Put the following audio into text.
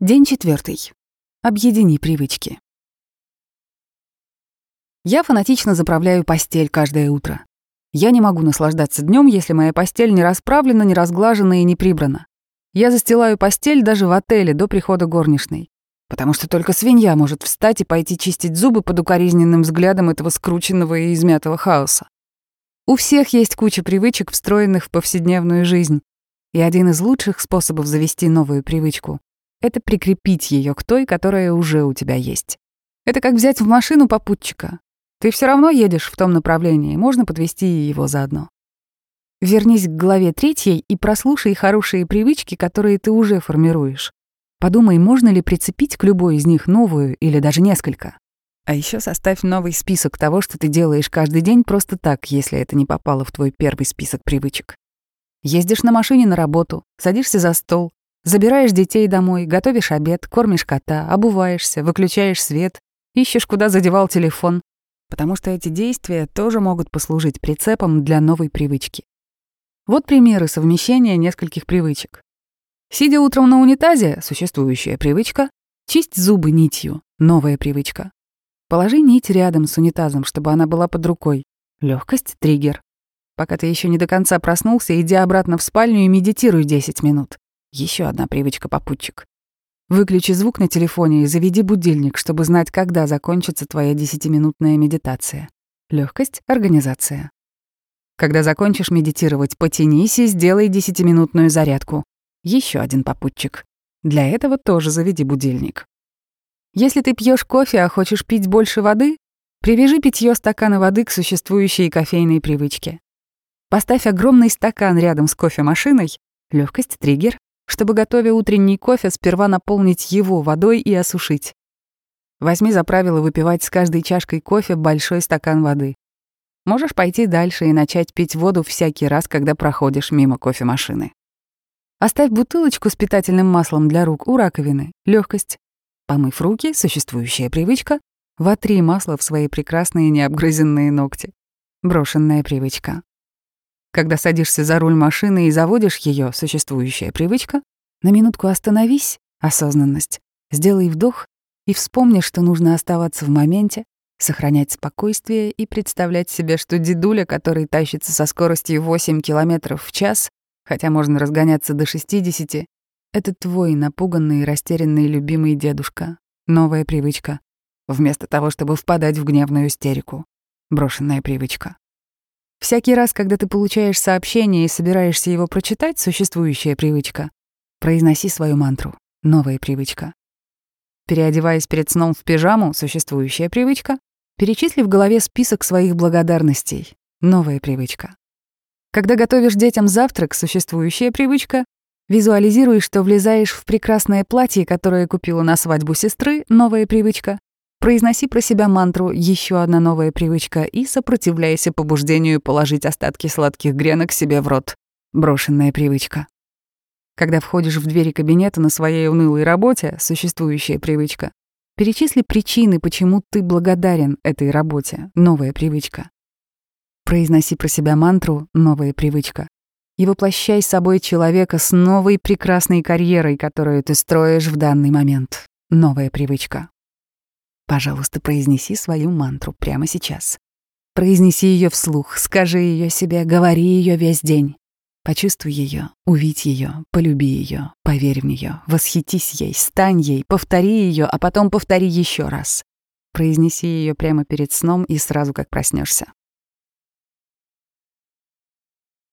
День четвертый. Объедини привычки. Я фанатично заправляю постель каждое утро. Я не могу наслаждаться днем, если моя постель не расправлена, не разглажена и не прибрана. Я застилаю постель даже в отеле до прихода горничной, потому что только свинья может встать и пойти чистить зубы под укоризненным взглядом этого скрученного и измятого хаоса. У всех есть куча привычек, встроенных в повседневную жизнь, и один из лучших способов завести новую привычку это прикрепить ее к той, которая уже у тебя есть. Это как взять в машину попутчика. Ты все равно едешь в том направлении, можно подвести его заодно. Вернись к главе третьей и прослушай хорошие привычки, которые ты уже формируешь. Подумай, можно ли прицепить к любой из них новую или даже несколько. А еще составь новый список того, что ты делаешь каждый день просто так, если это не попало в твой первый список привычек. Ездишь на машине на работу, садишься за стол, Забираешь детей домой, готовишь обед, кормишь кота, обуваешься, выключаешь свет, ищешь, куда задевал телефон, потому что эти действия тоже могут послужить прицепом для новой привычки. Вот примеры совмещения нескольких привычек. Сидя утром на унитазе — существующая привычка, чисть зубы нитью — новая привычка. Положи нить рядом с унитазом, чтобы она была под рукой. Легкость — триггер. Пока ты еще не до конца проснулся, иди обратно в спальню и медитируй 10 минут. Еще одна привычка-попутчик. Выключи звук на телефоне и заведи будильник, чтобы знать, когда закончится твоя десятиминутная медитация. Легкость, организация. Когда закончишь медитировать, потянись и сделай десятиминутную зарядку. Еще один попутчик. Для этого тоже заведи будильник. Если ты пьешь кофе, а хочешь пить больше воды, привяжи питье стакана воды к существующей кофейной привычке. Поставь огромный стакан рядом с кофемашиной, легкость триггер, чтобы, готовя утренний кофе, сперва наполнить его водой и осушить. Возьми за правило выпивать с каждой чашкой кофе большой стакан воды. Можешь пойти дальше и начать пить воду всякий раз, когда проходишь мимо кофемашины. Оставь бутылочку с питательным маслом для рук у раковины. Легкость. Помыв руки, существующая привычка, вотри масло в свои прекрасные необгрызенные ногти. Брошенная привычка. Когда садишься за руль машины и заводишь ее, существующая привычка, на минутку остановись, осознанность, сделай вдох и вспомни, что нужно оставаться в моменте, сохранять спокойствие и представлять себе, что дедуля, который тащится со скоростью 8 км в час, хотя можно разгоняться до 60, это твой напуганный и растерянный любимый дедушка. Новая привычка. Вместо того, чтобы впадать в гневную истерику. Брошенная привычка. Всякий раз, когда ты получаешь сообщение и собираешься его прочитать, существующая привычка, произноси свою мантру «Новая привычка». Переодеваясь перед сном в пижаму, существующая привычка, перечисли в голове список своих благодарностей «Новая привычка». Когда готовишь детям завтрак, существующая привычка, визуализируй, что влезаешь в прекрасное платье, которое купила на свадьбу сестры, новая привычка, Произноси про себя мантру «Еще одна новая привычка» и сопротивляйся побуждению положить остатки сладких гренок себе в рот. Брошенная привычка. Когда входишь в двери кабинета на своей унылой работе, существующая привычка, перечисли причины, почему ты благодарен этой работе, новая привычка. Произноси про себя мантру «Новая привычка» и воплощай собой человека с новой прекрасной карьерой, которую ты строишь в данный момент. Новая привычка. Пожалуйста, произнеси свою мантру прямо сейчас. Произнеси ее вслух, скажи ее себе, говори ее весь день. Почувствуй ее, увидь ее, полюби ее, поверь в нее, восхитись ей, стань ей, повтори ее, а потом повтори еще раз. Произнеси ее прямо перед сном и сразу как проснешься.